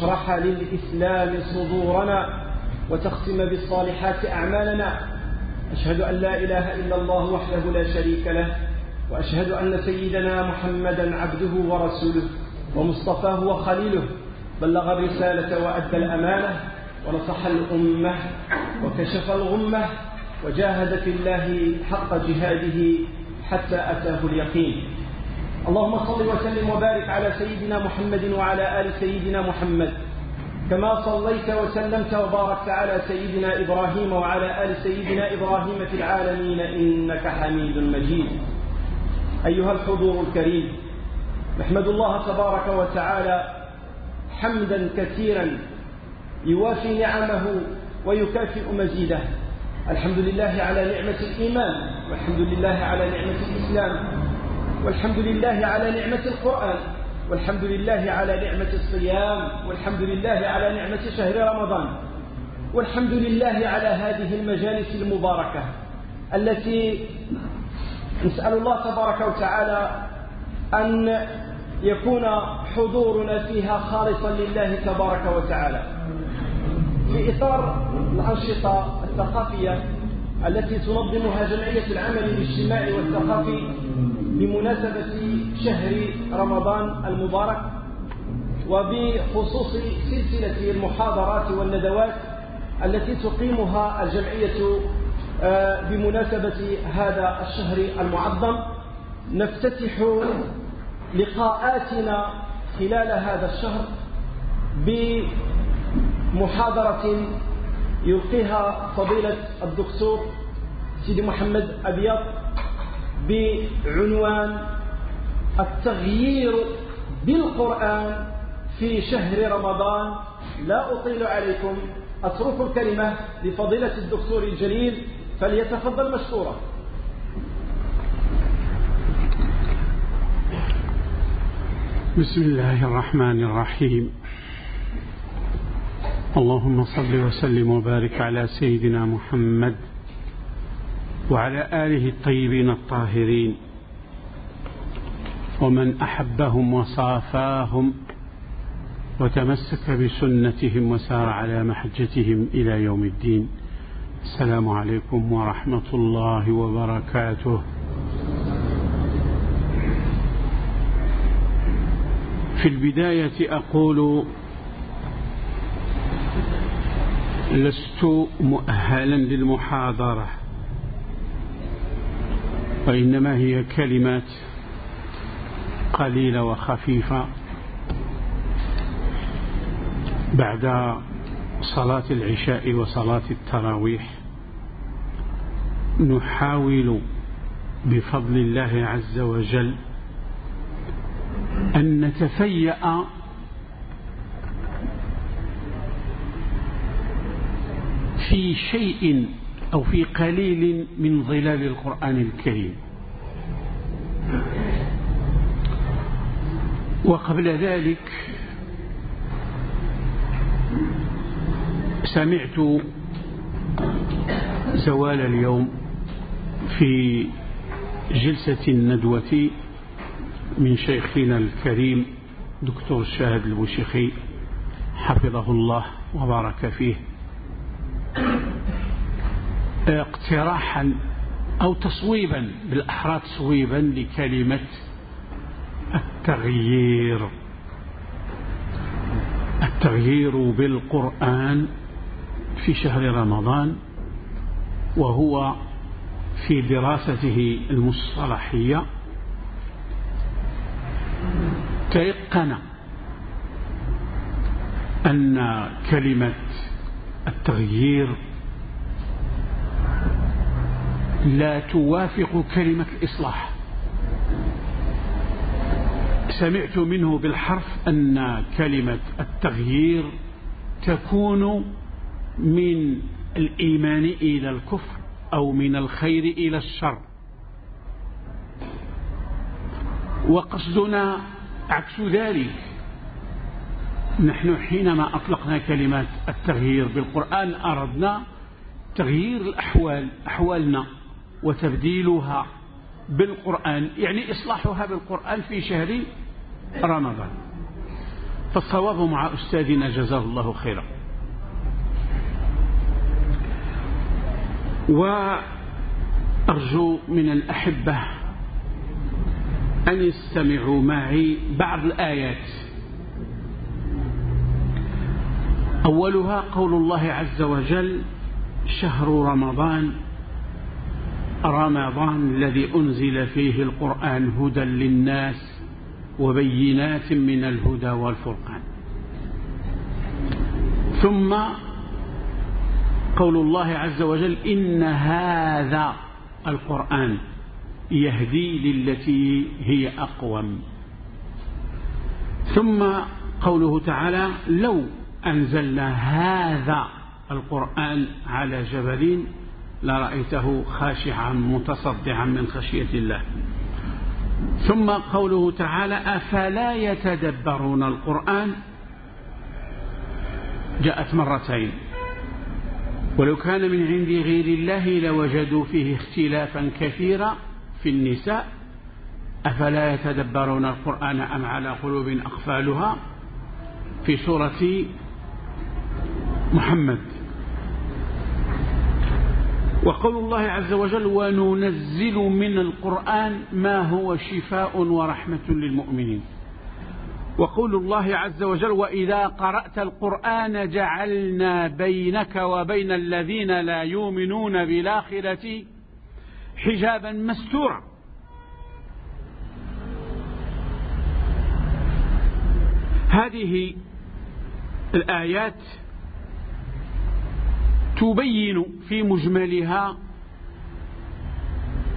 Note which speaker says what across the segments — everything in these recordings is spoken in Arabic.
Speaker 1: تشرح للإسلام صدورنا وتختم بالصالحات أعمالنا. أشهد أن لا إله إلا الله وحده لا شريك له وأشهد أن سيدنا محمدا عبده ورسوله ومصطفاه وخليله بلغ الرسالة وأدى الأمانة ونصح الأمة وكشف الغمة وجاهد في الله حق جهاده حتى أتاه اليقين. اللهم صل وسلم وبارك على سيدنا محمد وعلى آل سيدنا محمد. كما صليت وسلمت وباركت على سيدنا إبراهيم وعلى آل سيدنا إبراهيم في العالمين إنك حميد مجيد. أيها الحضور الكريم نحمد الله تبارك وتعالى حمدا كثيرا يوافي نعمه ويكافئ مزيده. الحمد لله على نعمة الإيمان والحمد لله على نعمة الإسلام. والحمد لله على نعمة القرآن والحمد لله على نعمة الصيام والحمد لله على نعمة شهر رمضان والحمد لله على هذه المجالس المباركة التي نسأل الله تبارك وتعالى أن يكون حضورنا فيها خالصا لله تبارك وتعالى. في إطار الأنشطة الثقافية التي تنظمها جمعية العمل الاجتماعي والثقافي بمناسبة شهر رمضان المبارك وبخصوص سلسلة المحاضرات والندوات التي تقيمها الجمعية آه، بمناسبة هذا الشهر المعظم نفتتح لقاءاتنا خلال هذا الشهر بمحاضرة يلقيها فضيلة الدكتور سيدي محمد أبيض. بعنوان التغيير بالقرآن في شهر رمضان. لا أطيل عليكم. أترك الكلمة لفضيلة الدكتور الجليل فليتفضل مشكورا.
Speaker 2: بسم الله الرحمن الرحيم. اللهم صل وسلم وبارك على سيدنا محمد وعلى آله الطيبين الطاهرين. ومن أحبهم وصافاهم وتمسك بسنتهم وسار على محجتهم إلى يوم الدين. السلام عليكم ورحمة الله وبركاته. في البداية أقول لست مؤهلا للمحاضرة. وإنما هي كلمات قليلة وخفيفة بعد صلاة العشاء وصلاة التراويح. نحاول بفضل الله عز وجل أن نتفيأ في شيء أو في قليل من ظلال القرآن الكريم. وقبل ذلك سمعت زوال اليوم في جلسة الندوة من شيخنا الكريم دكتور شاهد البوشيخي حفظه الله وبارك فيه. اقتراحا أو تصويبا بالأحرى تصويبا لكلمة التغيير. التغيير بالقرآن في شهر رمضان وهو في دراسته المصطلحية. تيقن أن كلمة التغيير لا توافق كلمة الإصلاح. سمعت منه بالحرف أن كلمة التغيير تكون من الإيمان إلى الكفر أو من الخير إلى الشر. وقصدنا عكس ذلك. نحن حينما أطلقنا كلمات التغيير بالقرآن أردنا تغيير الأحوال أحوالنا. وتبديلها بالقرآن يعني إصلاحها بالقرآن في شهر رمضان. فالصواب مع أستاذنا جزاه الله خيرا. وأرجو من الأحبة أن يستمعوا معي بعض الآيات. أولها قول الله عز وجل شهر رمضان رمضان الذي أنزل فيه القرآن هدى للناس وبينات من الهدى والفرقان. ثم قول الله عز وجل إن هذا القرآن يهدي للتي هي أقوم. ثم قوله تعالى لو أنزلنا هذا القرآن على جبل لرأيته خاشعا متصدعا من خشية الله. ثم قوله تعالى أفلا يتدبرون القرآن؟ جاءت مرتين. ولو كان من عند غير الله لوجدوا فيه اختلافا كثيرا في النساء. أفلا يتدبرون القرآن أم على قلوب أقفالها؟ في سورة محمد. وقول الله عز وجل وننزل من القرآن ما هو شفاء ورحمة للمؤمنين. وقول الله عز وجل وإذا قرأت القرآن جعلنا بينك وبين الذين لا يؤمنون بالآخرة حجابا مستورا. هذه الآيات تبين في مجملها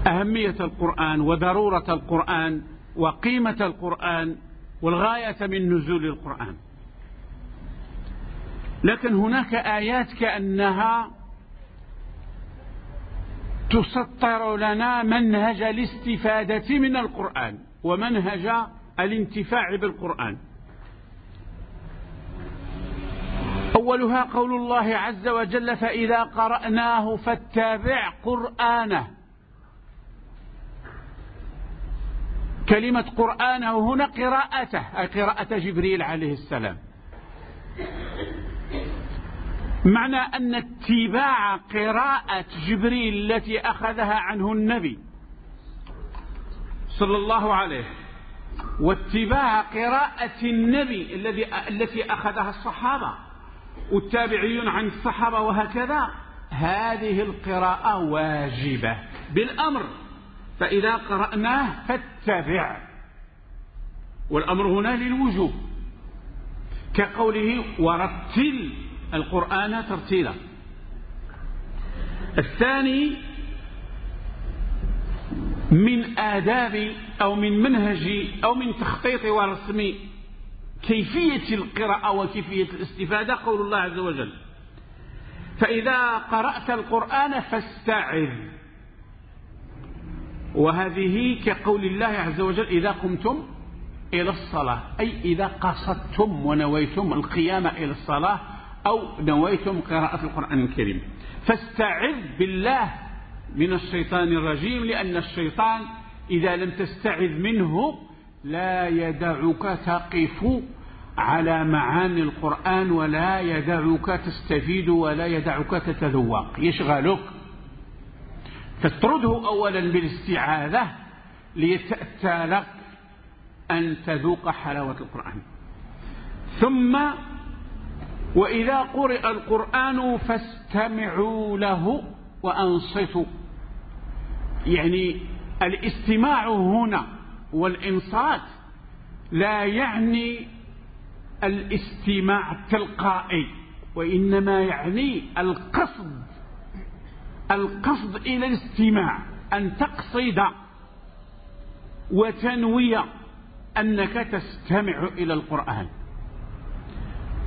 Speaker 2: أهمية القرآن وضرورة القرآن وقيمة القرآن والغاية من نزول القرآن. لكن هناك آيات كأنها تسطر لنا منهج الاستفادة من القرآن ومنهج الانتفاع بالقرآن. أولها قول الله عز وجل فإذا قرأناه فاتبع قرآنه. كلمة قرآنه هنا قراءته أي قراءة جبريل عليه السلام. معنى أن اتباع قراءة جبريل التي أخذها عنه النبي صلى الله عليه واتباع قراءة النبي الذي التي أخذها الصحابة. والتابعيون عن الصحابة وهكذا. هذه القراءة واجبة. بالأمر فإذا قرأناه فاتبع. والأمر هنا للوجوب. كقوله ورتل القرآن ترتيلا. الثاني من آداب أو من منهج أو من تخطيط ورسم كيفية القراءة وكيفية الاستفادة قول الله عز وجل. فإذا قرأت القرآن فاستعذ. وهذه كقول الله عز وجل إذا قمتم إلى الصلاة أي إذا قصدتم ونويتم القيام إلى الصلاة أو نويتم قراءة القرآن الكريم. فاستعذ بالله من الشيطان الرجيم لأن الشيطان إذا لم تستعذ منه لا يدعك تقف على معاني القرآن ولا يدعك تستفيد ولا يدعك تتذوق. يشغلك. تطرده أولا بالاستعاذة ليتأتى لك أن تذوق حلاوة القرآن. ثم وإذا قرئ القرآن فاستمعوا له وأنصتوا. يعني الاستماع هنا والإنصات لا يعني الاستماع التلقائي وإنما يعني القصد القصد إلى الاستماع أن تقصد وتنوي أنك تستمع إلى القرآن.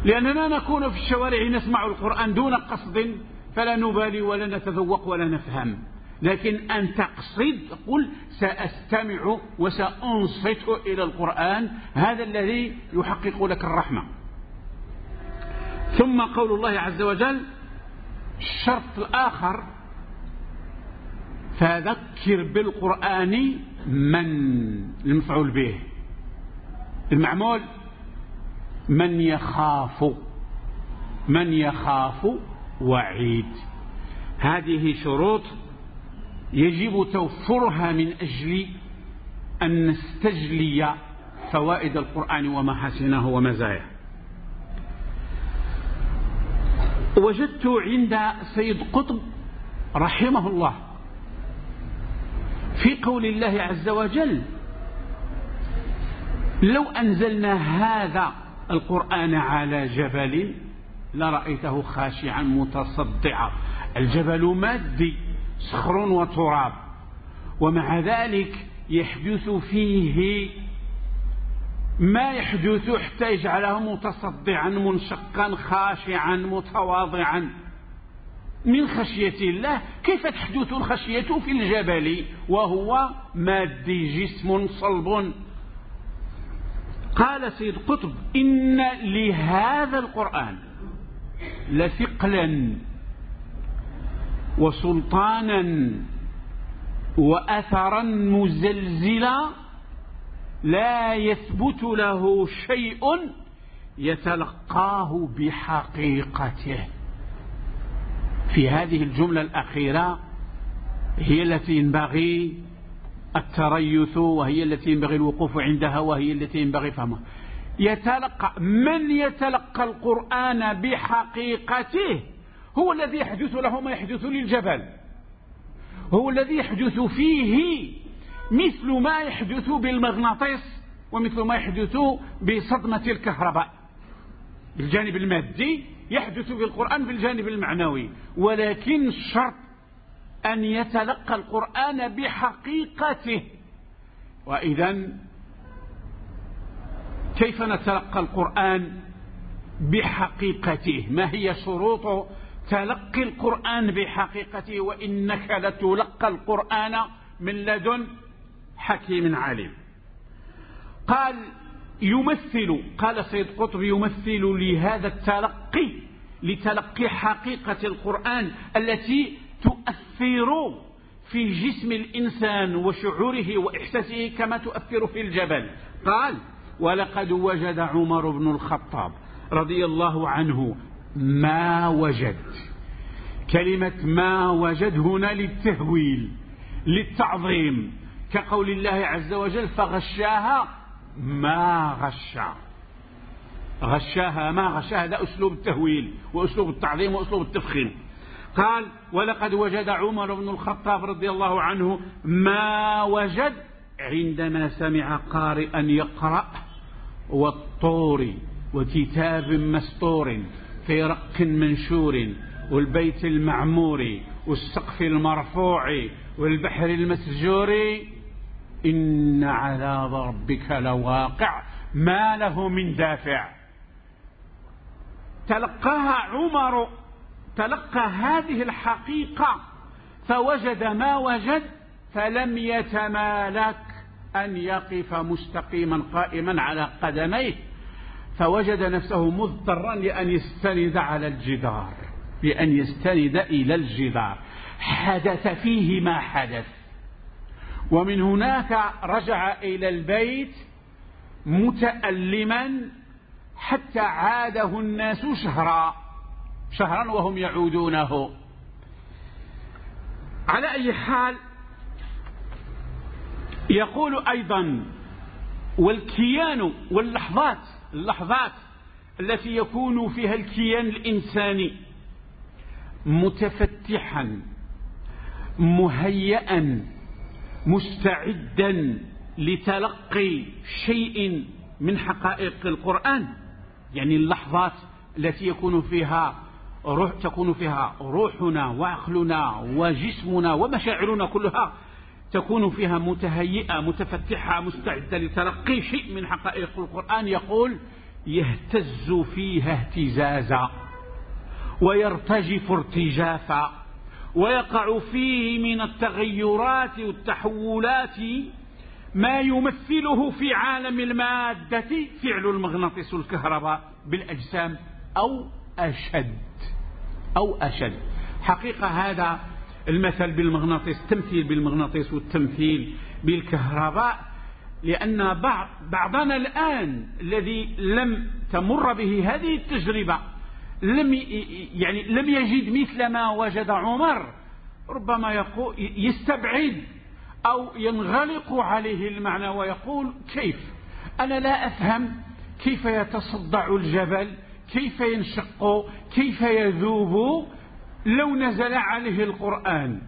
Speaker 2: لأننا نكون في الشوارع نسمع القرآن دون قصد فلا نبالي ولا نتذوق ولا نفهم. لكن أن تقصد قل سأستمع وسأنصت إلى القرآن هذا الذي يحقق لك الرحمة. ثم قول الله عز وجل الشرط الآخر فذكر بالقرآن من المفعول به. المعمول من يخاف من يخاف وعيد. هذه شروط يجب توفرها من أجل أن نستجلي فوائد القرآن ومحاسنه ومزاياه وجدت عند سيد قطب رحمه الله في قول الله عز وجل لو أنزلنا هذا القرآن على جبل لرأيته خاشعا متصدعا. الجبل مادي. صخر وتراب. ومع ذلك يحدث فيه ما يحدث حتى يجعله متصدعا منشقا خاشعا متواضعا. من خشية الله كيف تحدث الخشية في الجبل؟ وهو مادي جسم صلب. قال سيد قطب إن لهذا القرآن لثقلا. وسلطانا وأثرا مزلزلا لا يثبت له شيء يتلقاه بحقيقته. في هذه الجملة الأخيرة هي التي ينبغي التريث وهي التي ينبغي الوقوف عندها وهي التي ينبغي فهمها. يتلقى من يتلقى القرآن بحقيقته؟ هو الذي يحدث له ما يحدث للجبل. هو الذي يحدث فيه مثل ما يحدث بالمغناطيس ومثل ما يحدث بصدمة الكهرباء. بالجانب المادي يحدث في القرآن بالجانب المعنوي ولكن الشرط أن يتلقى القرآن بحقيقته. وإذا كيف نتلقى القرآن بحقيقته؟ ما هي شروط تلقي القرآن بحقيقته وإنك لتلقى القرآن من لدن حكيم عليم. قال يمثل قال سيد قطب يمثل لهذا التلقي لتلقي حقيقة القرآن التي تؤثر في جسم الإنسان وشعوره وإحساسه كما تؤثر في الجبل. قال ولقد وجد عمر بن الخطاب رضي الله عنه ما وجد. كلمة ما وجد هنا للتهويل للتعظيم. كقول الله عز وجل فغشاها ما غشا. غشاها ما غشاها هذا أسلوب التهويل وأسلوب التعظيم وأسلوب التفخيم. قال ولقد وجد عمر بن الخطاب رضي الله عنه ما وجد عندما سمع قارئا يقرأ والطور وكتاب مستور. في رق منشور والبيت المعمور والسقف المرفوع والبحر المسجور. إن عذاب ربك لواقع ما له من دافع. تلقاها عمر تلقى هذه الحقيقة. فوجد ما وجد فلم يتمالك أن يقف مستقيما قائما على قدميه. فوجد نفسه مضطرا لأن يستند على الجدار بأن يستند إلى الجدار. حدث فيه ما حدث. ومن هناك رجع إلى البيت متألما حتى عاده الناس شهرا شهرا وهم يعودونه. على أي حال يقول أيضا والكيان واللحظات اللحظات التي يكون فيها الكيان الإنساني متفتحا مهيئا مستعدا لتلقي شيء من حقائق القرآن. يعني اللحظات التي يكون فيها روح تكون فيها روحنا وعقلنا وجسمنا ومشاعرنا كلها تكون فيها متهيئة متفتحة مستعدة لتلقي شيء من حقائق القرآن يقول يهتز فيها اهتزازا ويرتجف ارتجافا ويقع فيه من التغيرات والتحولات ما يمثله في عالم المادة فعل المغناطيس الكهرباء بالأجسام أو أشد أو أشد. حقيقة هذا المثل بالمغناطيس التمثيل بالمغناطيس والتمثيل بالكهرباء لأن بعض بعضنا الآن الذي لم تمر به هذه التجربة لم يعني لم يجد مثل ما وجد عمر ربما يقول يستبعد أو ينغلق عليه المعنى ويقول كيف؟ أنا لا أفهم كيف يتصدع الجبل كيف ينشق كيف يذوب لو نزل عليه القرآن.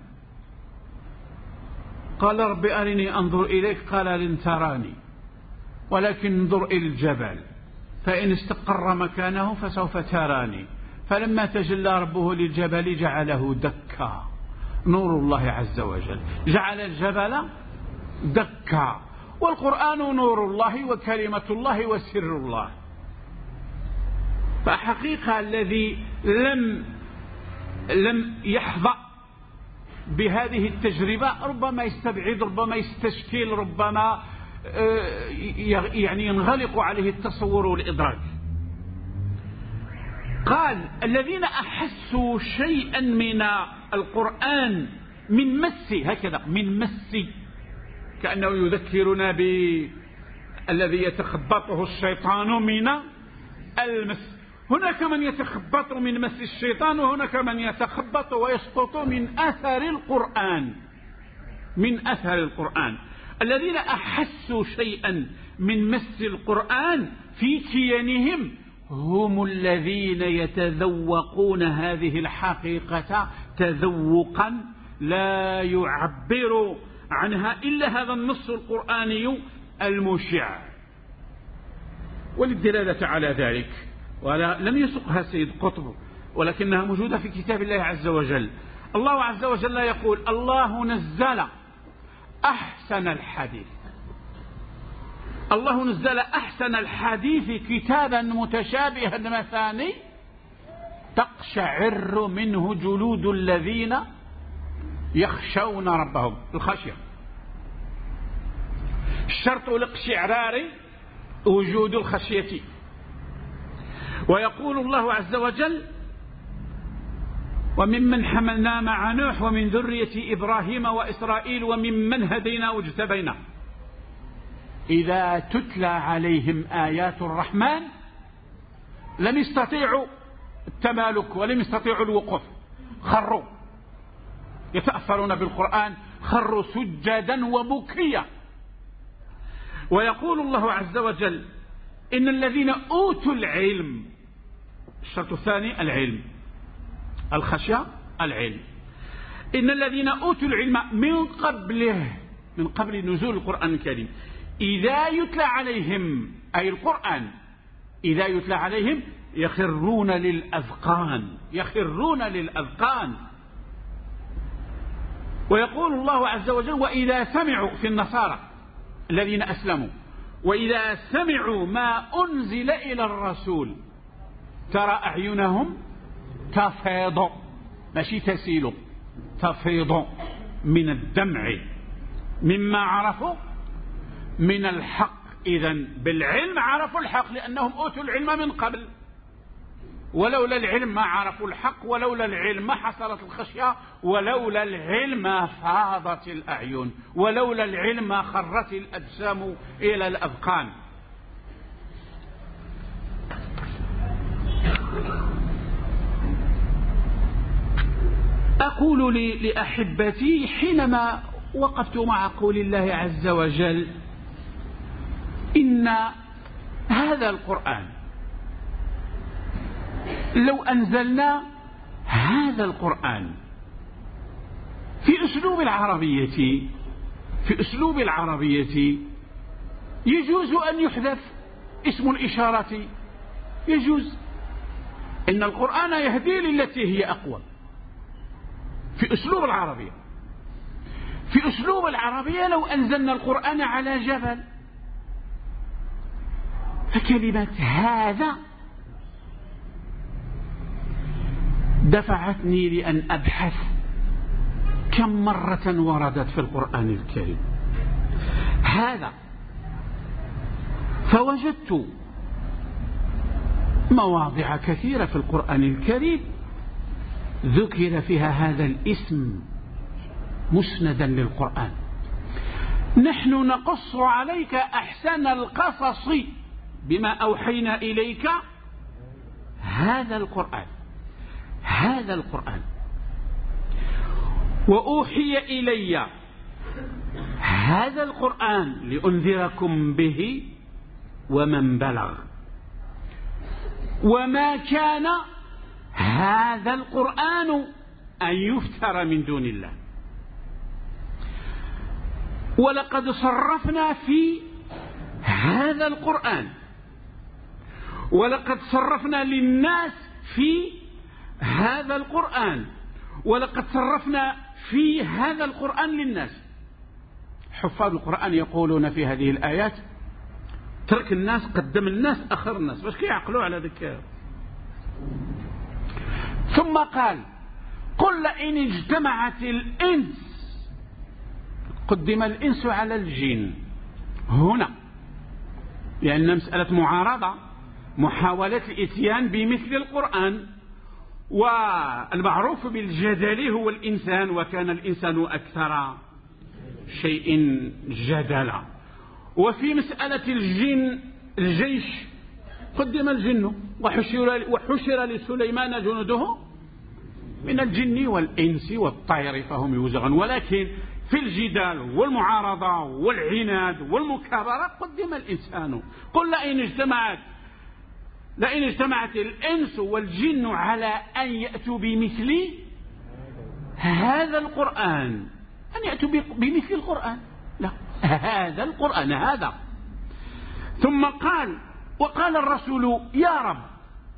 Speaker 2: قال رب أرني أنظر إليك قال لن تراني ولكن انظر إلى الجبل. فإن استقر مكانه فسوف تراني. فلما تجلى ربه للجبل جعله دكا. نور الله عز وجل. جعل الجبل دكا. والقرآن نور الله وكلمة الله وسر الله. فحقيقة الذي لم لم يحظى بهذه التجربة ربما يستبعد ربما يستشكل ربما آه، يعني ينغلق عليه التصور والإدراك. قال الذين أحسوا شيئا من القرآن من مس هكذا من مس كأنه يذكرنا بالذي يتخبطه الشيطان من المس. هناك من يتخبط من مس الشيطان وهناك من يتخبط ويسقط من أثر القرآن. من أثر القرآن. الذين أحسوا شيئا من مس القرآن في كيانهم هم الذين يتذوقون هذه الحقيقة تذوقا لا يعبر عنها إلا هذا النص القرآني المشع. وللدلالة على ذلك ولم يسقها سيد قطب ولكنها موجودة في كتاب الله عز وجل. الله عز وجل يقول الله نزل أحسن الحديث. الله نزل أحسن الحديث كتابا متشابها مثاني تقشعر منه جلود الذين يخشون ربهم. الخشية. الشرط الاقشعرار وجود الخشية. ويقول الله عز وجل وممن حملنا مع نوح ومن ذرية إبراهيم وإسرائيل وممن هدينا واجتبينا إذا تتلى عليهم آيات الرحمن لم يستطيعوا التمالك ولم يستطيعوا الوقوف. خروا. يتأثرون بالقرآن. خروا سجدا وبكيا ويقول الله عز وجل إن الذين أوتوا العلم الشرط الثاني العلم. الخشية العلم. إن الذين أوتوا العلم من قبله من قبل نزول القرآن الكريم إذا يتلى عليهم أي القرآن إذا يتلى عليهم يخرون للأذقان يخرون للأذقان. ويقول الله عز وجل وإذا سمعوا في النصارى الذين أسلموا وإذا سمعوا ما أنزل إلى الرسول ترى أعينهم تفيض. ماشي تسيل. تفيض من الدمع. مما عرفوا من الحق. إذا بالعلم عرفوا الحق لأنهم أوتوا العلم من قبل. ولولا العلم ما عرفوا الحق ولولا العلم ما حصلت الخشية ولولا العلم ما فاضت الأعين ولولا العلم ما خرت الأجسام إلى الأذقان. أقول لأحبتي حينما وقفت مع قول الله عز وجل إن هذا القرآن لو أنزلنا هذا القرآن في أسلوب العربية في أسلوب العربية يجوز أن يحذف اسم الإشارة يجوز إن القرآن يهدي للتي هي أقوى. في أسلوب العربية. في أسلوب العربية لو أنزلنا القرآن على جبل. فكلمة هذا دفعتني لأن أبحث كم مرة وردت في القرآن الكريم. هذا فوجدت مواضع كثيرة في القرآن الكريم ذكر فيها هذا الاسم مسندا للقرآن. نحن نقص عليك أحسن القصص بما أوحينا إليك هذا القرآن هذا القرآن. وأوحي إلي هذا القرآن لأنذركم به ومن بلغ. وما كان هذا القرآن أن يفتر من دون الله. ولقد صرفنا في هذا القرآن. ولقد صرفنا للناس في هذا القرآن. ولقد صرفنا في هذا القرآن للناس. حفاظ القرآن يقولون في هذه الآيات ترك الناس قدم الناس أخر الناس. باش كيعقلوا على ذلك؟ ثم قال قل إن اجتمعت الإنس قدم الإنس على الجن. هنا لأن مسألة معارضة محاولة الإتيان بمثل القرآن. والمعروف بالجدل هو الإنسان وكان الإنسان أكثر شيء جدلا. وفي مسألة الجن الجيش. قدم الجن. وحشر, وحشر لسليمان جنوده من الجن والإنس والطير فهم يوزغون ولكن في الجدال والمعارضة والعناد والمكابرة قدم الإنسان. قل لئن اجتمعت لئن اجتمعت الإنس والجن على أن يأتوا بمثل هذا القرآن. أن يأتوا بمثل القرآن. لا. هذا القرآن هذا. ثم قال وقال الرسول يا رب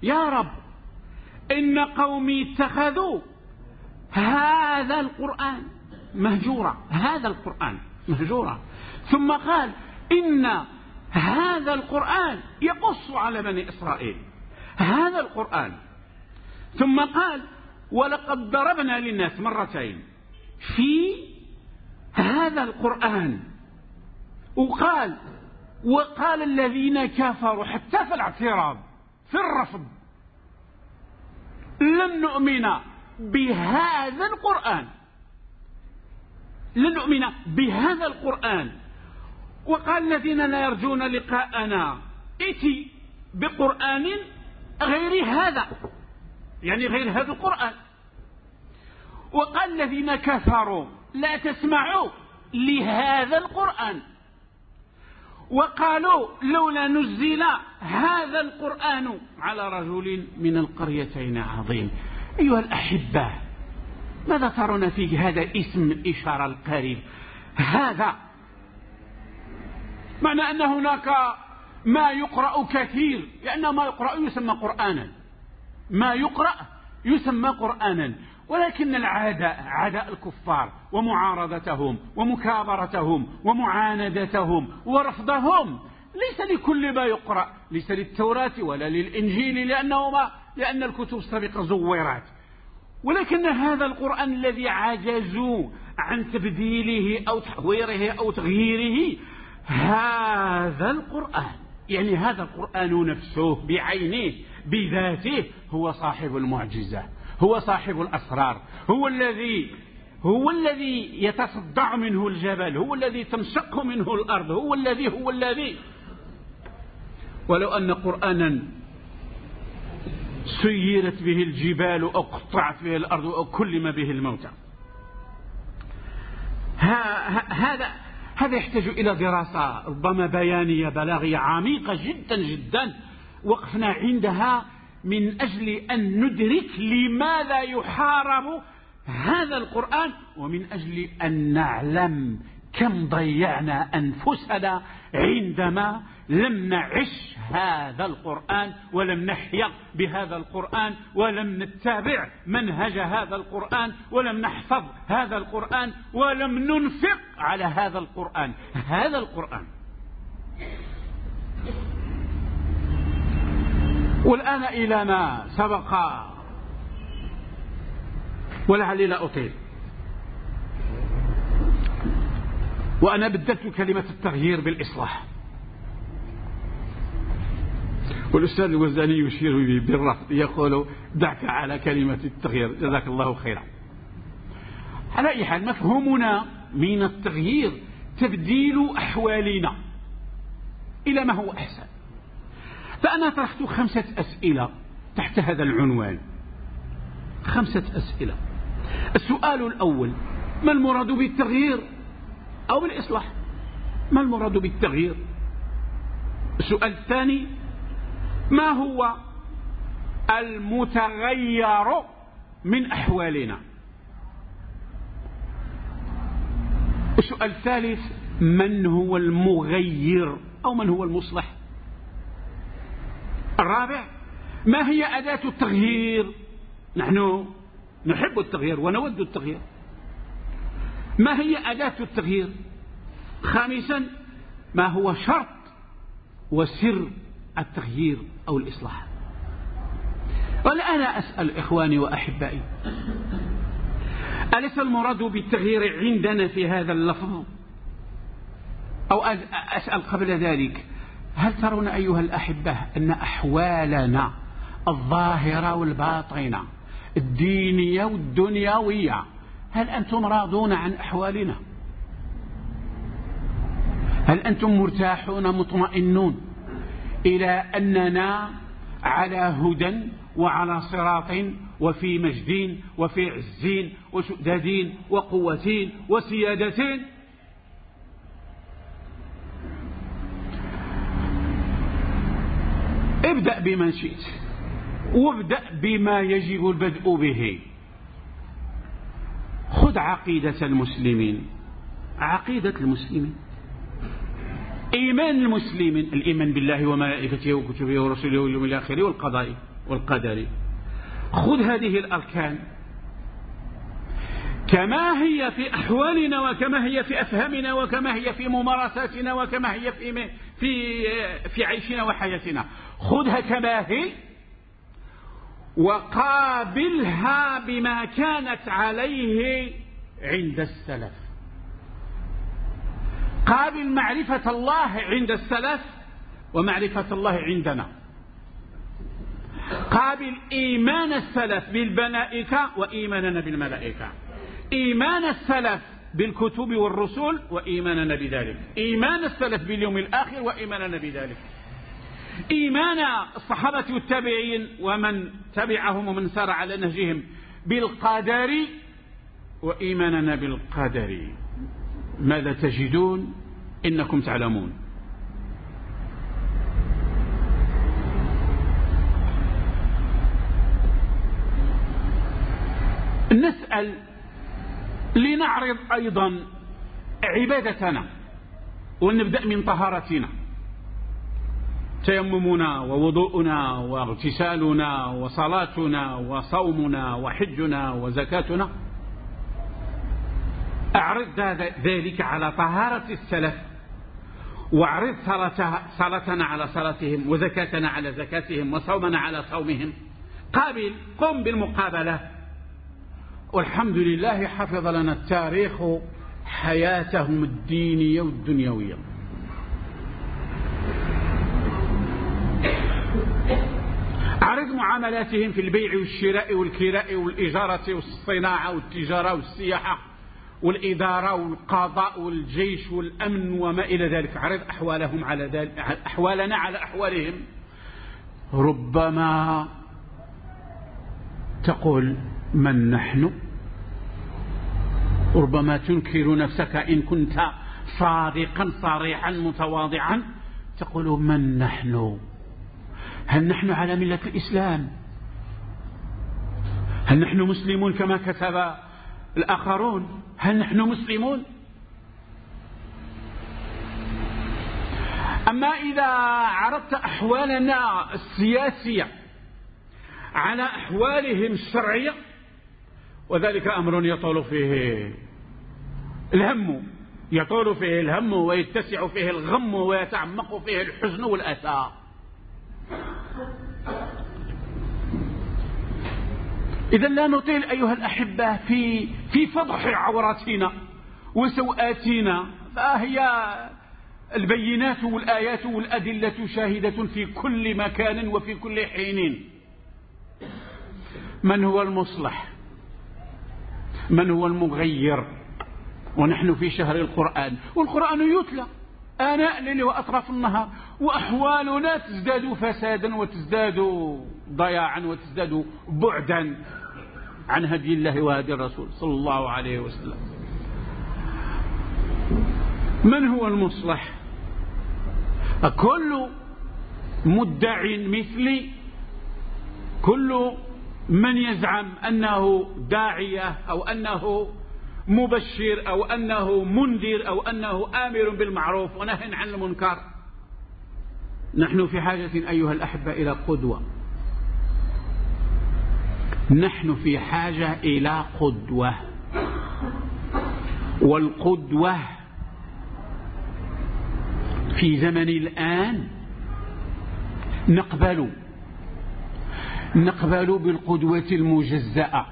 Speaker 2: يا رب إن قومي اتخذوا هذا القرآن مهجورا هذا القرآن مهجورا. ثم قال إن هذا القرآن يقص على بني إسرائيل هذا القرآن. ثم قال ولقد ضربنا للناس مرتين في هذا القرآن. وقال وقال الذين كفروا حتى في الاعتراض في الرفض لن نؤمن بهذا القرآن. لن نؤمن بهذا القرآن. وقال الذين لا يرجون لقاءنا ائتي بقرآن غير هذا يعني غير هذا القرآن. وقال الذين كفروا لا تسمعوا لهذا القرآن. وقالوا لولا نزل هذا القرآن على رجل من القريتين عظيم. أيها الأحبة ماذا ترون في هذا اسم الإشارة القريب؟ هذا معنى أن هناك ما يقرأ كثير لأن ما يقرأ يسمى قرآنا. ما يقرأ يسمى قرآنا. ولكن العداء عداء الكفار ومعارضتهم ومكابرتهم ومعاندتهم ورفضهم ليس لكل ما يقرأ ليس للتوراة ولا للإنجيل لأنهما لأن الكتب السابقة زورت. ولكن هذا القرآن الذي عجزوا عن تبديله أو تحويره أو تغييره هذا القرآن يعني هذا القرآن نفسه بعينه بذاته هو صاحب المعجزة. هو صاحب الأسرار هو الذي هو الذي يتصدع منه الجبل هو الذي تنشق منه الأرض هو الذي هو الذي. ولو أن قرآنا سيرت به الجبال أو قطعت به الأرض أو كلم به الموتى. هذا هذا يحتاج إلى دراسة. ربما بيانية بلاغية عميقة جدا جدا وقفنا عندها من أجل أن ندرك لماذا يحارب هذا القرآن ومن أجل أن نعلم كم ضيعنا أنفسنا عندما لم نعش هذا القرآن ولم نحيا بهذا القرآن ولم نتبع منهج هذا القرآن ولم نحفظ هذا القرآن ولم ننفق على هذا القرآن. هذا القرآن. والآن إلى ما سبق ولعلي لا أطيل. وأنا بدلت كلمة التغيير بالإصلاح. والأستاذ الوزاني يشير بالرفض يقول دعك على كلمة التغيير جزاك الله خيرا. على أي حال مفهومنا من التغيير تبديل أحوالنا إلى ما هو أحسن. فأنا طرحت خمسة أسئلة تحت هذا العنوان. خمسة أسئلة. السؤال الأول ما المراد بالتغيير؟ أو بالإصلاح. ما المراد بالتغيير؟ السؤال الثاني ما هو المتغير من أحوالنا؟ السؤال الثالث من هو المغير أو من هو المصلح؟ الرابع ما هي أداة التغيير؟ نحن نحب التغيير ونود التغيير. ما هي أداة التغيير؟ خامسا ما هو شرط وسر التغيير أو الإصلاح؟ والآن أسأل إخواني وأحبائي أليس المراد بالتغيير عندنا في هذا اللفظ؟ أو أسأل قبل ذلك هل ترون أيها الأحبة أن أحوالنا الظاهرة والباطنة الدينية والدنيوية هل أنتم راضون عن أحوالنا؟ هل أنتم مرتاحون مطمئنون إلى أننا على هدى وعلى صراط وفي مجد وفي عز وسؤدد وقوة وسيادة ابدأ بمن شئت. وابدأ بما يجب البدء به. خذ عقيدة المسلمين. عقيدة المسلمين. إيمان المسلمين. الإيمان بالله وملائكته وكتبه ورسله واليوم الآخر والقضاء والقدر. خذ هذه الأركان. كما هي في أحوالنا وكما هي في أفهامنا وكما هي في ممارساتنا وكما هي في في في عيشنا وحياتنا. خذها كما هي وقابلها بما كانت عليه عند السلف. قابل معرفة الله عند السلف ومعرفة الله عندنا. قابل إيمان السلف بالملائكة وإيماننا بالملائكة إيمان السلف بالكتب والرسل وإيماننا بذلك إيمان السلف باليوم الآخر وإيماننا بذلك إيمان الصحابة والتابعين ومن تبعهم ومن سار على نهجهم بالقدر وإيماننا بالقدر ماذا تجدون؟ إنكم تعلمون. نسأل لنعرض أيضا عبادتنا ونبدأ من طهارتنا. تيممنا ووضوءنا واغتسالنا وصلاتنا وصومنا وحجنا وزكاتنا. أعرض ذلك على طهارة السلف وأعرض صلاتنا على صلاتهم وزكاتنا على زكاتهم وصومنا على صومهم. قابل قم بالمقابلة. والحمد لله حفظ لنا التاريخ حياتهم الدينية والدنيوية. أعرض معاملاتهم في البيع والشراء والكراء والإجارة والصناعة والتجارة والسياحة والإدارة والقضاء والجيش والأمن وما إلى ذلك. أعرض أحوالهم على ذلك أحوالنا على أحوالهم. ربما تقول من نحن؟ ربما تنكر نفسك إن كنت صادقا صريحا متواضعا. تقول من نحن؟ هل نحن على ملة الإسلام؟ هل نحن مسلمون كما كتب الآخرون؟ هل نحن مسلمون؟ أما إذا عرضت أحوالنا السياسية على أحوالهم الشرعية وذلك أمر يطول فيه الهم يطول فيه الهم ويتسع فيه الغم ويتعمق فيه الحزن والأسى إذا لا نطيل أيها الأحبة في في فضح عوراتنا وسوءاتنا فهي البينات والآيات والأدلة شاهدة في كل مكان وفي كل حين؟ من هو المصلح؟ من هو المغير؟ ونحن في شهر القرآن والقرآن يتلى. آناء الليل وأطراف النهار وأحوالنا تزداد فسادا وتزداد ضياعا وتزداد بعدا عن هدي الله وهدي الرسول صلى الله عليه وسلم. من هو المصلح؟ كل مدع مثلي كل من يزعم أنه داعية أو أنه مبشر أو أنه منذر أو أنه آمر بالمعروف ونهي عن المنكر. نحن في حاجة أيها الأحبة إلى قدوة. نحن في حاجة إلى قدوة. والقدوة في زمن الآن نقبل. نقبل بالقدوة المجزأة.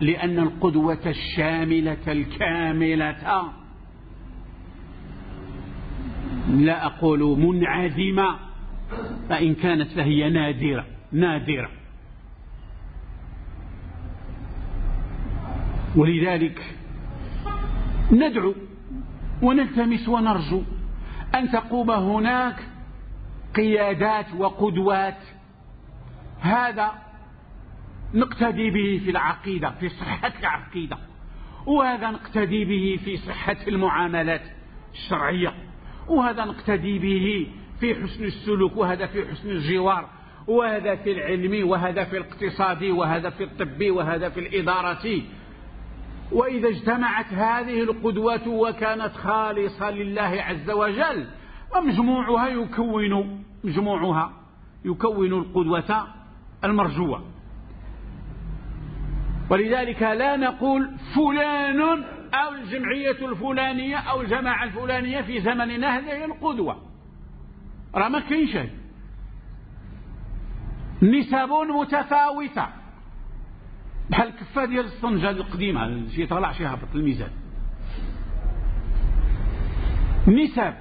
Speaker 2: لأن القدوة الشاملة الكاملة. لا أقول منعدمة فإن كانت فهي نادرة نادرة. ولذلك ندعو ونلتمس ونرجو أن تقوم هناك قيادات وقدوات. هذا نقتدي به في العقيدة في صحة العقيدة. وهذا نقتدي به في صحة المعاملات الشرعية. وهذا نقتدي به في حسن السلوك وهذا في حسن الجوار. وهذا في العلم وهذا في الاقتصاد وهذا في الطب وهذا في الإدارة. وإذا اجتمعت هذه القدوة وكانت خالصة لله عز وجل ومجموعها يكون مجموعها يكون القدوة المرجوة. ولذلك لا نقول فلان أو الجمعية الفلانية أو الجماعة الفلانية في زمننا هذه القدوة. راه ما كاين شيء. نسب متفاوتة. بحال الكفة ديال الصنجة القديمة شي طلع شي هبط الميزان. نسب.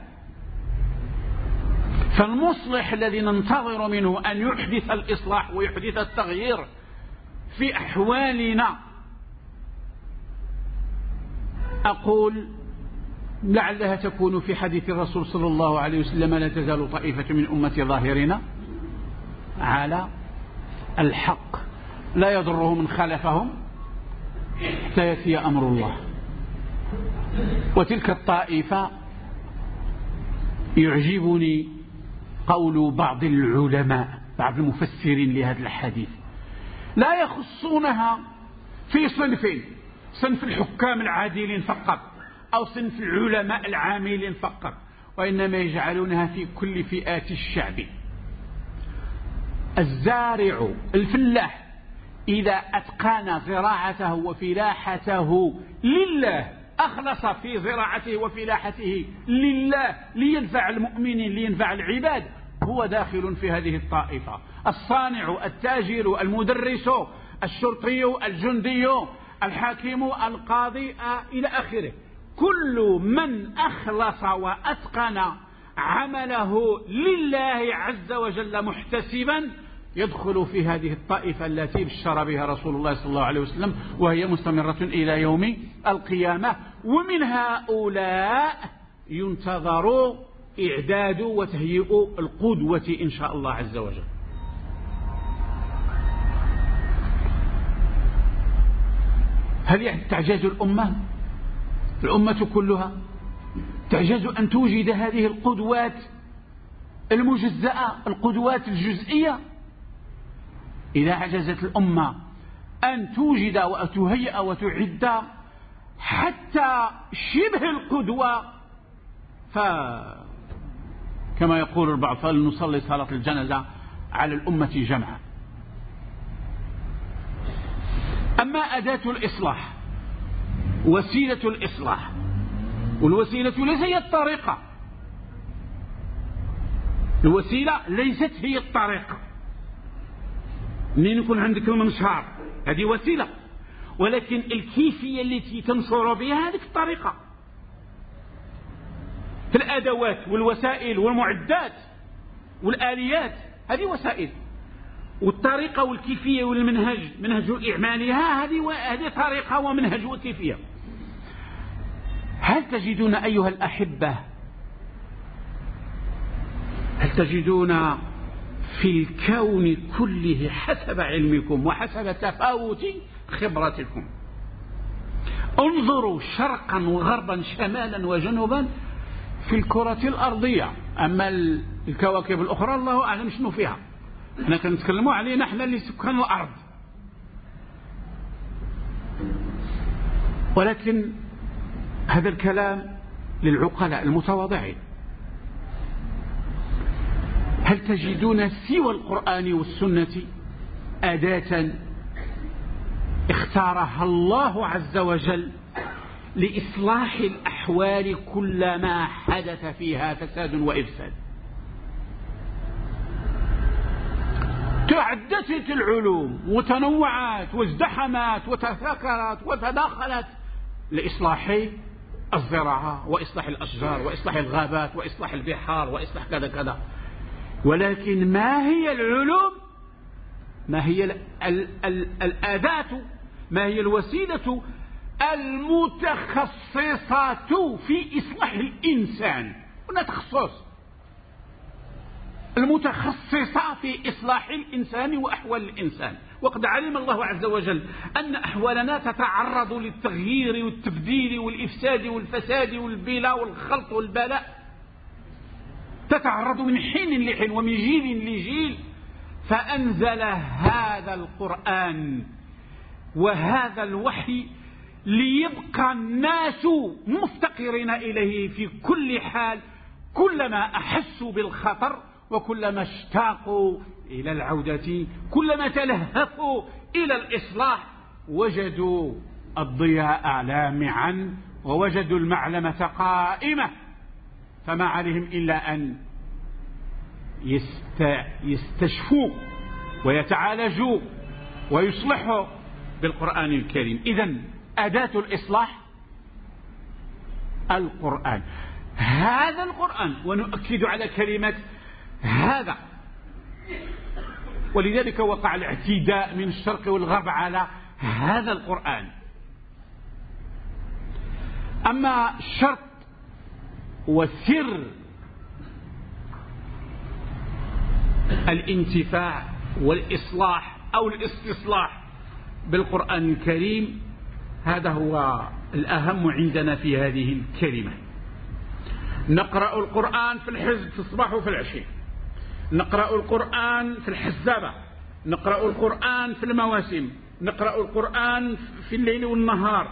Speaker 2: فالمصلح الذي ننتظر منه أن يحدث الإصلاح ويحدث التغيير في أحوالنا. أقول لعلها تكون في حديث الرسول صلى الله عليه وسلم لا تزال طائفة من أمتي ظاهرين على الحق. لا يضره من خالفهم حتى يأتي أمر الله. وتلك الطائفة يعجبني قول بعض العلماء بعض المفسرين لهذا الحديث. لا يخصونها في صنفين صنف الحكام العادلين فقط أو صنف العلماء العاملين فقط وإنما يجعلونها في كل فئات الشعب. الزارع الفلاح إذا أتقان زراعته وفلاحته لله أخلص في زراعته وفلاحته لله لينفع المؤمنين لينفع العباد هو داخل في هذه الطائفة. الصانع التاجر المدرس الشرطي الجندي الحاكم القاضي إلى آخره. كل من أخلص وأتقن عمله لله عز وجل محتسبا يدخل في هذه الطائفة التي بشر بها رسول الله صلى الله عليه وسلم وهي مستمرة إلى يوم القيامة. ومن هؤلاء ينتظر إعداد وتهيئ القدوة إن شاء الله عز وجل. هل تعجز الأمة؟ الأمة كلها تعجز أن توجد هذه القدوات المجزأة القدوات الجزئية. إذا عجزت الأمة أن توجد وتهيئ وتعد حتى شبه القدوة ف كما يقول البعض فلنصلي صلاة الجنازة على الأمة جمعا. أما أداة الإصلاح وسيلة الإصلاح والوسيلة ليس هي الطريقة. الوسيلة ليست هي الطريقة. منين يكون عندك المنشار؟ هذه وسيلة. ولكن الكيفية التي تنشر بها هذه الطريقة. في الأدوات والوسائل والمعدات والآليات هذه وسائل. والطريقة والكيفية والمنهج منهج إعمالها هذه هذه طريقة ومنهج وكيفية. هل تجدون أيها الأحبة هل تجدون في الكون كله حسب علمكم وحسب تفاوت خبرتكم؟ انظروا شرقا وغربا شمالا وجنوبا في الكرة الأرضية. أما الكواكب الأخرى الله أعلم شنو فيها. إحنا كنتكلموا علينا إحنا اللي سكان الأرض. ولكن هذا الكلام للعقلاء المتواضعين. هل تجدون سوى القرآن والسنة أداة اختارها الله عز وجل لإصلاح الأحوال كلما حدث فيها فساد وإفساد؟ تعددت العلوم وتنوعت وازدحمت وتفاكرت وتداخلت لإصلاح الزراعة وإصلاح الأشجار وإصلاح الغابات وإصلاح البحار وإصلاح كذا كذا. ولكن ما هي العلوم؟ ما هي ال ال ال الأداة؟ ما هي الوسيلة المتخصصة في إصلاح الإنسان؟ هنا تخصص. المتخصصة في إصلاح الإنسان وأحوال الإنسان. وقد علم الله عز وجل أن أحوالنا تتعرض للتغيير والتبديل والإفساد والفساد والبلاء والخلط والبلاء. تتعرض من حين لحين ومن جيل لجيل. فأنزل هذا القرآن وهذا الوحي ليبقى الناس مفتقرين إليه في كل حال كلما أحسوا بالخطر وكلما اشتاقوا إلى العودة كلما تلهفوا إلى الإصلاح وجدوا الضياء لامعا ووجدوا المعلمة قائمة فما عليهم إلا أن يستشفوا ويتعالجوا ويصلحوا بالقرآن الكريم. إذا أداة الإصلاح القرآن. هذا القرآن ونؤكد على كلمة هذا. ولذلك وقع الاعتداء من الشرق والغرب على هذا القرآن. أما الشرط وسر الانتفاع والإصلاح أو الاستصلاح بالقرآن الكريم هذا هو الأهم عندنا في هذه الكلمة. نقرأ القرآن في الحزب في الصباح وفي العشي نقرأ القرآن في الحزابة نقرأ القرآن في المواسم نقرأ القرآن في الليل والنهار.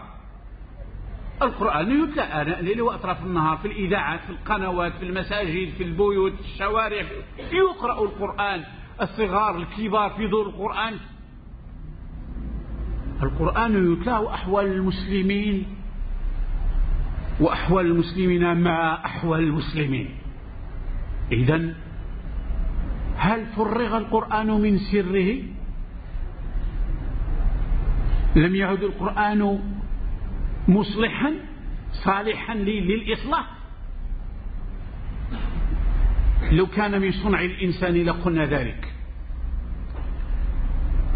Speaker 2: القرآن يتلى الليل وأطراف النهار في الإذاعات في القنوات في المساجد في البيوت في الشوارع. يقرأ القرآن الصغار الكبار في دور القرآن. القرآن يتلى وأحوال المسلمين وأحوال المسلمين مع أحوال المسلمين. إذا هل فرغ القرآن من سره؟ لم يعد القرآن مصلحا صالحا للإصلاح؟ لو كان من صنع الإنسان لقلنا ذلك.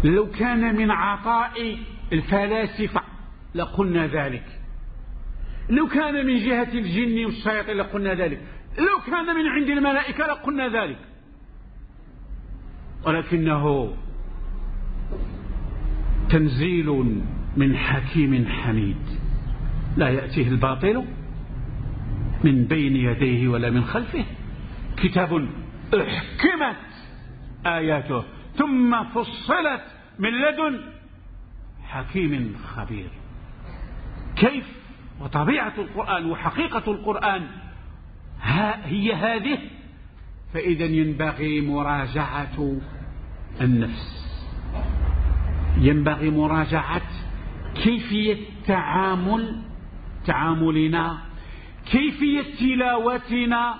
Speaker 2: لو كان من عطاء الفلاسفة لقلنا ذلك. لو كان من جهة الجن والشياطين لقلنا ذلك. لو كان من عند الملائكة لقلنا ذلك. ولكنه تنزيل من حكيم حميد. لا يأتيه الباطل من بين يديه ولا من خلفه. كتاب احكمت آياته ثم فصلت من لدن حكيم خبير. كيف؟ وطبيعة القرآن وحقيقة القرآن هي هذه فإذا ينبغي مراجعة النفس. ينبغي مراجعة كيفية التعامل تعاملنا كيفية تلاوتنا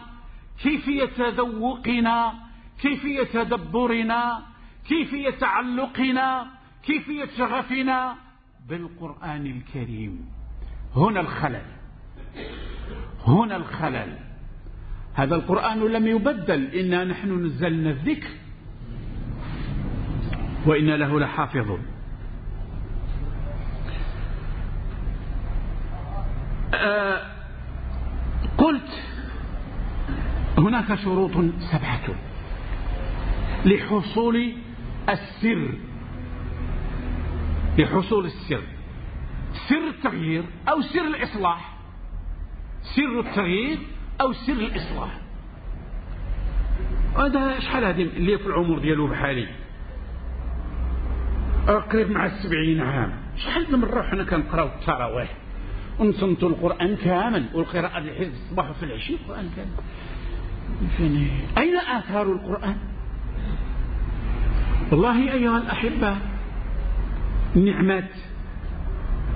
Speaker 2: كيفية تذوقنا كيفية تدبرنا كيفية تعلقنا كيفية شغفنا بالقرآن الكريم. هنا الخلل هنا الخلل. هذا القرآن لم يبدل. إنا نحن نزلنا الذكر وإنا له لحافظون. قلت هناك شروط سبعة لحصول السر. لحصول السر. سر التغيير أو سر الإصلاح. سر التغيير أو سر الإصلاح. هذا شحال هذه اللي في العمر ديالو بحالي؟ قريب مع السبعين عام. شحال من مرة حنا كنقراو التراويح؟ ونصنتوا القرآن كامل والقراءة الحزب الصباح وفي العشي القرآن كامل. فين؟ أين آثار القرآن؟ والله أيها الأحبة نعمة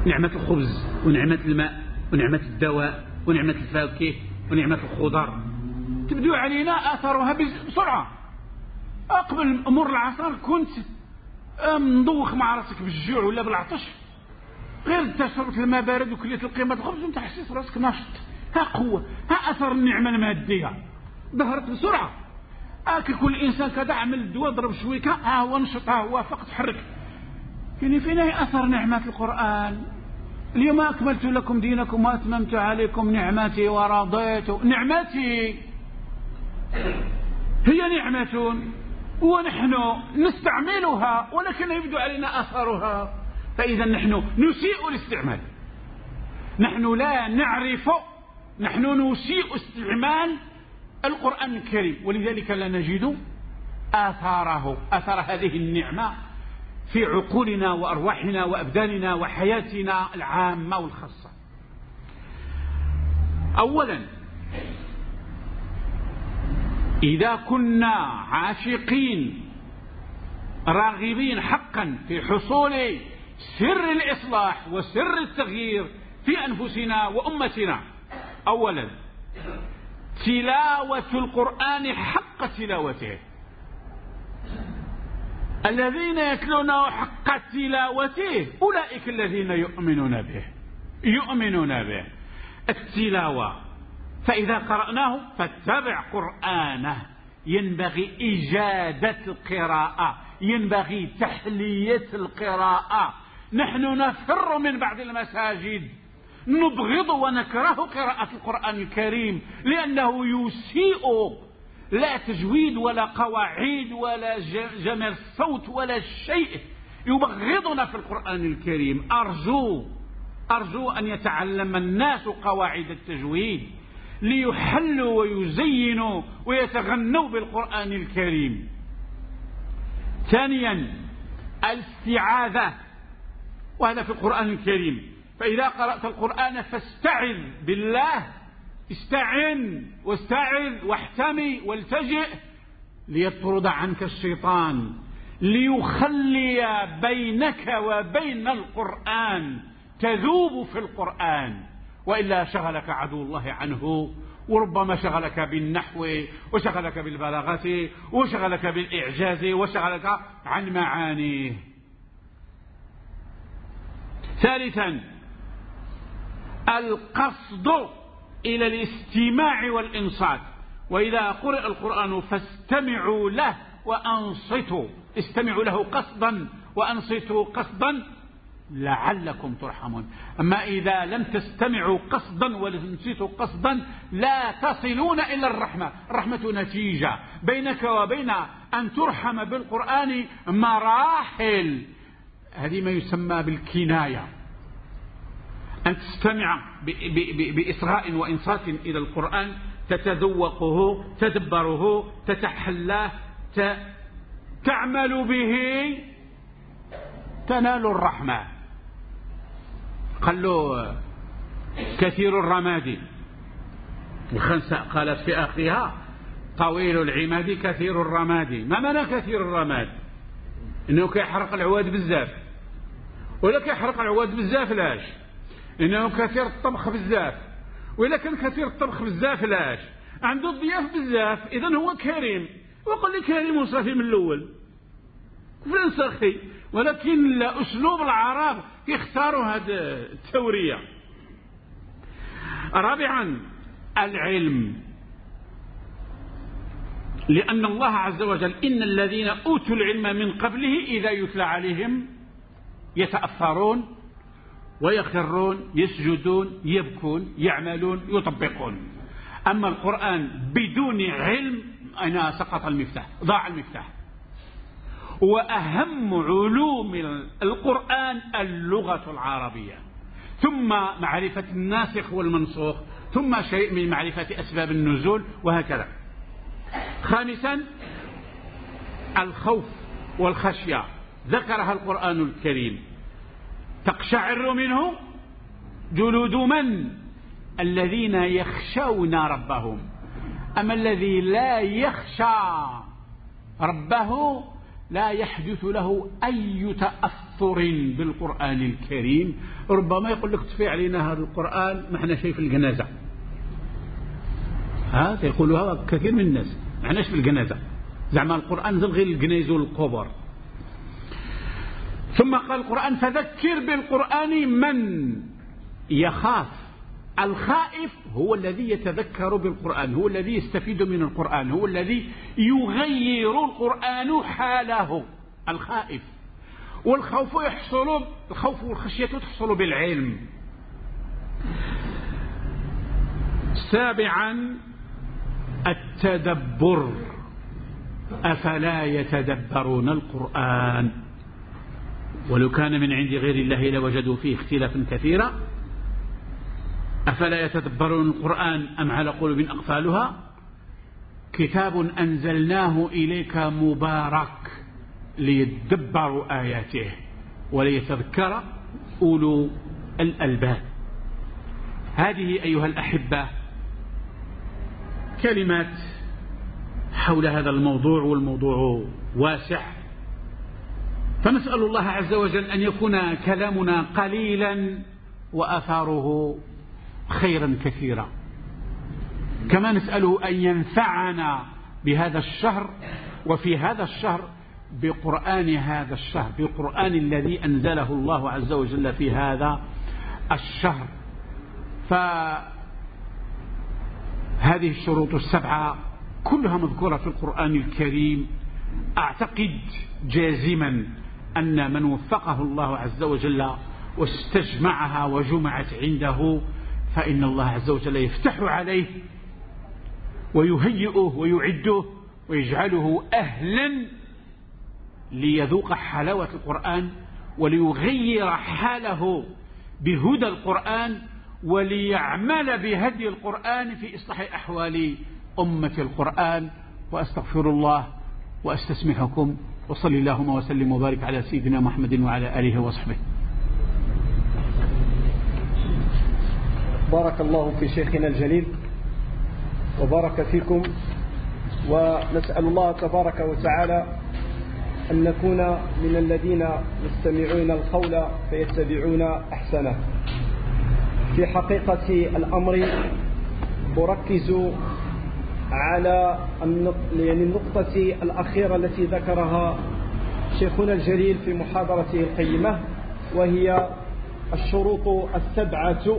Speaker 2: نعمة الخبز ونعمة الماء ونعمة الدواء ونعمة الفواكه ونعمة الخضر تبدو علينا آثارها بسرعة. قبل مر العصر كنت مضوخ مع راسك بالجوع ولا بالعطش. غير انت شربت الماء بارد وكليت القيمة الخبز وانت حسيت راسك ناشط. ها قوة ها أثر النعمة المادية. ظهرت بسرعة. هاك كل إنسان كذا عمل الدواء ضرب شويكة. ها هو نشط ها هو فقط حرك. يعني فين أثر نعمة القرآن. اليوم أكملت لكم دينكم وأتممت عليكم نعمتي ورضيت. نعمتي هي نعمة ونحن نستعملها ولكن يبدو علينا أثرها. فإذا نحن نسيء الاستعمال. نحن لا نعرف نحن نسيء استعمال القرآن الكريم. ولذلك لا نجد آثاره أثر هذه النعمة. في عقولنا وأرواحنا وأبداننا وحياتنا العامة والخاصة. أولا إذا كنا عاشقين راغبين حقا في حصول سر الإصلاح وسر التغيير في أنفسنا وأمتنا. أولا تلاوة القرآن حق تلاوته. الذين يتلونه حق تلاوته أولئك الذين يؤمنون به يؤمنون به. التلاوة فإذا قرأناه فاتبع قرآنه. ينبغي إجادة القراءة ينبغي تحلية القراءة. نحن نفر من بعض المساجد. نبغض ونكره قراءة القرآن الكريم لأنه يسيء لا تجويد ولا قواعد ولا جمال الصوت ولا شيء يبغضنا في القرآن الكريم. أرجو أرجو أن يتعلم الناس قواعد التجويد ليحلوا ويزينوا ويتغنوا بالقرآن الكريم. ثانيا الاستعاذة وهذا في القرآن الكريم. فإذا قرأت القرآن فاستعذ بالله استعن واستعذ واحتمي والتجئ ليطرد عنك الشيطان ليخلي بينك وبين القرآن تذوب في القرآن. وإلا شغلك عدو الله عنه وربما شغلك بالنحو وشغلك بالبلاغة وشغلك بالإعجاز وشغلك عن معانيه. ثالثا القصد إلى الاستماع والإنصات. وإذا قرئ القرآن فاستمعوا له وأنصتوا. استمعوا له قصدا وأنصتوا قصدا لعلكم ترحمون. أما إذا لم تستمعوا قصدا ولتنصتوا قصدا لا تصلون إلى الرحمة. الرحمة نتيجة بينك وبين أن ترحم بالقرآن مراحل. هذه ما يسمى بالكناية. أن تستمع بإسراء وإنصات إلى القرآن تتذوقه تدبره تتحلاه تعمل به تنال الرحمة. قال له كثير الرماد الخنساء قالت في آخرها طويل العماد كثير الرماد ما معنى كثير الرماد؟ إنه كيحرق العواد بزاف. ولا كيحرق العواد بزاف لاش؟ إنه كثير الطبخ بزاف وإلا كان كثير الطبخ بزاف لاش؟ عنده الضياف بزاف إذا هو كريم. وقل لي كريم وصافي من الأول. فلان سخي ولكن أسلوب العرب يختاروا هذه التورية. رابعا العلم. لأن الله عز وجل إن الذين أوتوا العلم من قبله إذا يتلى عليهم يتأثرون. ويخرون يسجدون يبكون يعملون يطبقون. أما القرآن بدون علم أنا سقط المفتاح ضاع المفتاح. وأهم علوم القرآن اللغة العربية. ثم معرفة الناسخ والمنسوخ ثم شيء من معرفة أسباب النزول وهكذا. خامسا الخوف والخشية. ذكرها القرآن الكريم. تقشعر منه جلود من؟ الذين يخشون ربهم. أما الذي لا يخشى ربه لا يحدث له أي تأثر بالقرآن الكريم. ربما يقول لك تفي علينا هذا القرآن ما إحنا في الجنازة. هذا يقولها كثير من الناس. ما إحناش في الجنازة. زعما القرآن نزل غير الجنايز والقبر. ثم قال القرآن فذكر بالقرآن من يخاف. الخائف هو الذي يتذكر بالقرآن هو الذي يستفيد من القرآن هو الذي يغير القرآن حاله. الخائف. والخوف يحصل الخوف والخشية تحصل بالعلم. سابعا التدبر. أفلا يتدبرون القرآن؟ ولو كان من عند غير الله لوجدوا فيه اختلافا كثيرا. أفلا يتدبرون القرآن أم على قلوب أقفالها؟ كتاب أنزلناه إليك مبارك ليدبروا آياته وليتذكر أولو الألباب. هذه أيها الأحبة كلمات حول هذا الموضوع والموضوع واسع. فنسأل الله عز وجل أن يكون كلامنا قليلا وأثاره خيرا كثيرا. كما نسأله أن ينفعنا بهذا الشهر وفي هذا الشهر بقرآن هذا الشهر بقرآن الذي أنزله الله عز وجل في هذا الشهر. فهذه الشروط السبعة كلها مذكورة في القرآن الكريم. أعتقد جازما أن من وفقه الله عز وجل واستجمعها وجمعت عنده فإن الله عز وجل يفتح عليه ويهيئه ويعده ويجعله أهلا ليذوق حلاوة القرآن وليغير حاله بهدى القرآن وليعمل بهدي القرآن في إصلاح أحوال أمة القرآن. وأستغفر الله وأستسمحكم. وصل اللهم وسلم وبارك على سيدنا محمد وعلى آله وصحبه.
Speaker 1: بارك الله في شيخنا الجليل وبارك فيكم ونسأل الله تبارك وتعالى أن نكون من الذين يستمعون القول فيتبعون أحسنه. في حقيقة الأمر أركز على يعني النقطة الأخيرة التي ذكرها شيخنا الجليل في محاضرته القيمة وهي الشروط السبعة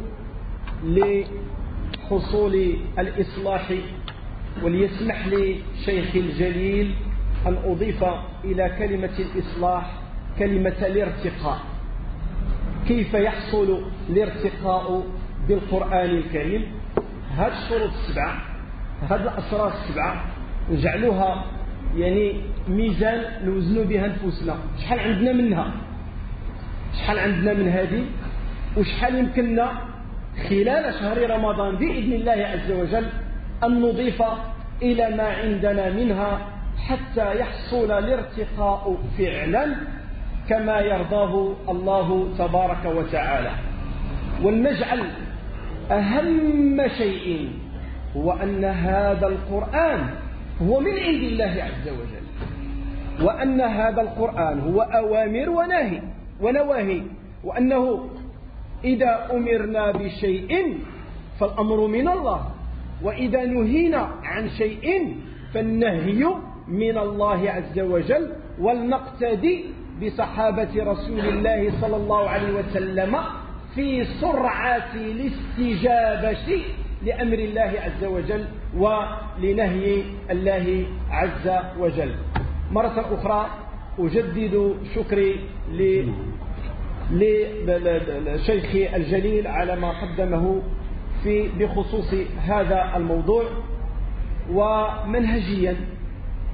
Speaker 1: لحصول الإصلاح وليسمح لي شيخي الجليل أن أضيف إلى كلمة الإصلاح كلمة الارتقاء. كيف يحصل الارتقاء بالقرآن الكريم؟ هذه الشروط السبعة. هذه الأسرار السبعة نجعلوها يعني ميزان نوزنوا بها نفوسنا شحال عندنا منها؟ شحال عندنا من هذه؟ وشحال يمكننا خلال شهر رمضان بإذن الله عز وجل أن نضيف إلى ما عندنا منها حتى يحصل الارتقاء فعلا كما يرضاه الله تبارك وتعالى. ولنجعل أهم شيء هو أن هذا القرآن هو من عند الله عز وجل. وأن هذا القرآن هو أوامر وناهي ونواهي. وأنه إذا أمرنا بشيء فالأمر من الله. وإذا نهينا عن شيء فالنهي من الله عز وجل. ولنقتدي بصحابة رسول الله صلى الله عليه وسلم في سرعة الاستجابة. لأمر الله عز وجل ولنهي الله عز وجل. مرة أخرى أجدد شكري لشيخي الجليل على ما قدمه في بخصوص هذا الموضوع. ومنهجيا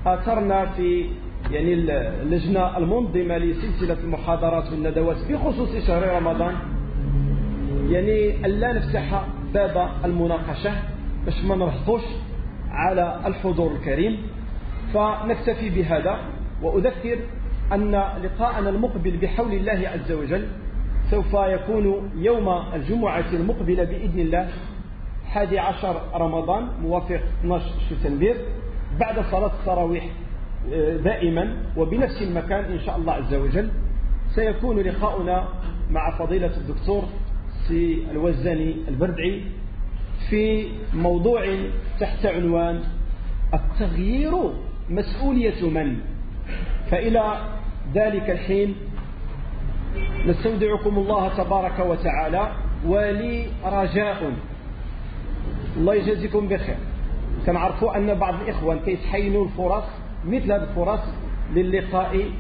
Speaker 1: آثرنا في يعني اللجنة المنظمة لسلسلة المحاضرات والندوات بخصوص شهر رمضان. يعني ألا نفتح باب المناقشة باش ما نرهطوش على الحضور الكريم. فنكتفي بهذا وأذكر أن لقاءنا المقبل بحول الله عز وجل سوف يكون يوم الجمعة المقبلة بإذن الله حادي عشر رمضان موافق 12 شتنبير بعد صلاة التراويح آه، دائما وبنفس المكان إن شاء الله عز وجل. سيكون لقاؤنا مع فضيلة الدكتور سي الوزاني البردعي في موضوع تحت عنوان التغيير مسؤولية من؟ فإلى ذلك الحين نستودعكم الله تبارك وتعالى ولي رجاء. الله يجازيكم بخير. كنعرفوا أن بعض الإخوان كيتحينوا الفرص مثل هذه الفرص للقاء